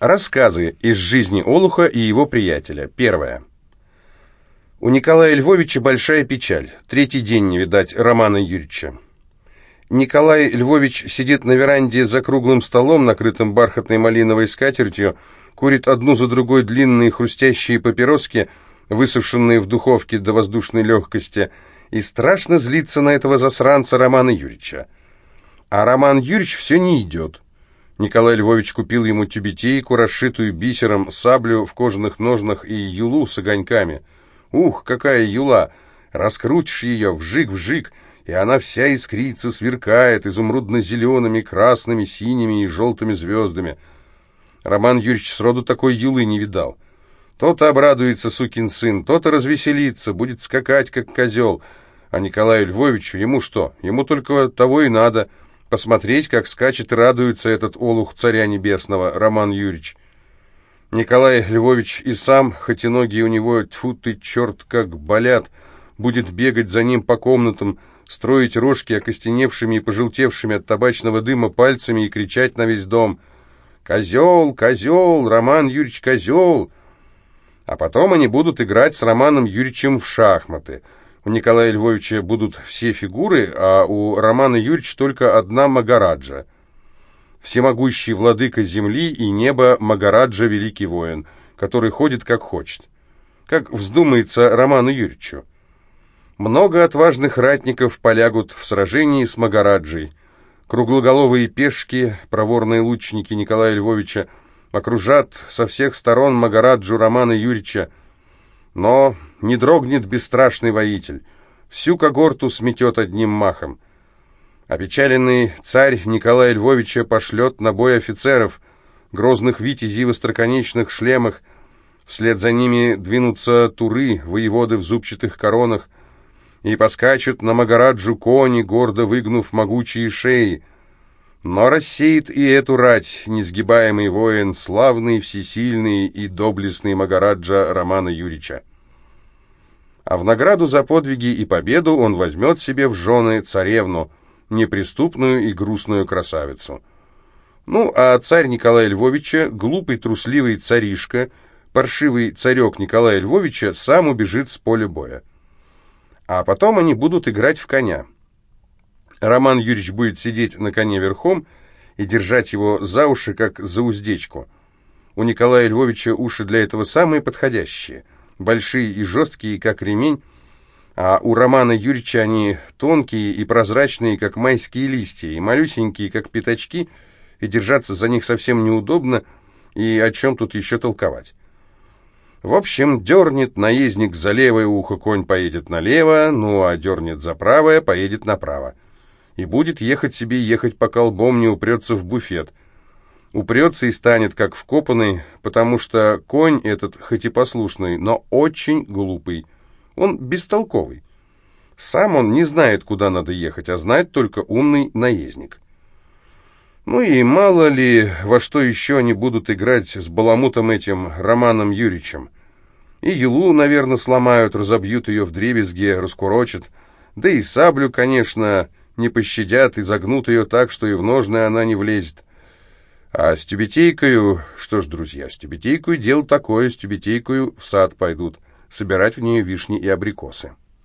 Рассказы из жизни Олуха и его приятеля. Первое. У Николая Львовича большая печаль. Третий день не видать Романа Юрьевича. Николай Львович сидит на веранде за круглым столом, накрытым бархатной малиновой скатертью, курит одну за другой длинные хрустящие папироски, высушенные в духовке до воздушной легкости, и страшно злиться на этого засранца Романа Юрьевича. А Роман Юрьевич все не идет. Николай Львович купил ему тюбетейку, расшитую бисером, саблю в кожаных ножнах и юлу с огоньками. Ух, какая юла! Раскрутишь ее, вжик-вжик, и она вся искрится, сверкает изумрудно-зелеными, красными, синими и желтыми звездами. Роман Юрьевич сроду такой юлы не видал. То-то обрадуется сукин сын, то-то развеселится, будет скакать, как козел. А Николаю Львовичу ему что? Ему только того и надо — посмотреть, как скачет и радуется этот олух царя небесного, Роман Юрьевич. Николай Львович и сам, хоть и ноги у него, тьфу ты, черт, как болят, будет бегать за ним по комнатам, строить рожки окостеневшими и пожелтевшими от табачного дыма пальцами и кричать на весь дом «Козел! Козел! Роман Юрьевич Козел!» А потом они будут играть с Романом Юрьевичем в шахматы – у Николая Львовича будут все фигуры, а у Романа Юрьевича только одна Магараджа. Всемогущий владыка земли и неба Магараджа Великий Воин, который ходит как хочет. Как вздумается Роману Юрьевичу. Много отважных ратников полягут в сражении с Магараджей. Круглоголовые пешки, проворные лучники Николая Львовича, окружат со всех сторон Магараджу Романа Юрьевича, но не дрогнет бесстрашный воитель, всю когорту сметет одним махом. Опечаленный царь Николай Львовича пошлет на бой офицеров, грозных витязей в остроконечных шлемах, вслед за ними двинутся туры, воеводы в зубчатых коронах, и поскачут на Магараджу кони, гордо выгнув могучие шеи. Но рассеет и эту рать несгибаемый воин, славный, всесильный и доблестный Магараджа Романа Юрича а в награду за подвиги и победу он возьмет себе в жены царевну, неприступную и грустную красавицу. Ну, а царь Николая Львовича, глупый трусливый царишка, паршивый царек Николая Львовича, сам убежит с поля боя. А потом они будут играть в коня. Роман Юрьевич будет сидеть на коне верхом и держать его за уши, как за уздечку. У Николая Львовича уши для этого самые подходящие – большие и жесткие, как ремень, а у Романа Юрьевича они тонкие и прозрачные, как майские листья, и малюсенькие, как пятачки, и держаться за них совсем неудобно, и о чем тут еще толковать. В общем, дернет наездник за левое ухо, конь поедет налево, ну а дернет за правое, поедет направо. И будет ехать себе, ехать, пока лбом не упрется в буфет — упрется и станет как вкопанный, потому что конь этот, хоть и послушный, но очень глупый. Он бестолковый. Сам он не знает, куда надо ехать, а знает только умный наездник. Ну и мало ли, во что еще они будут играть с баламутом этим Романом Юрьевичем. И елу, наверное, сломают, разобьют ее в дребезге, раскурочат. Да и саблю, конечно, не пощадят и загнут ее так, что и в ножны она не влезет. А с тюбетейкою, что ж, друзья, с тюбетейкою дело такое, с тюбетейкою в сад пойдут, собирать в нее вишни и абрикосы.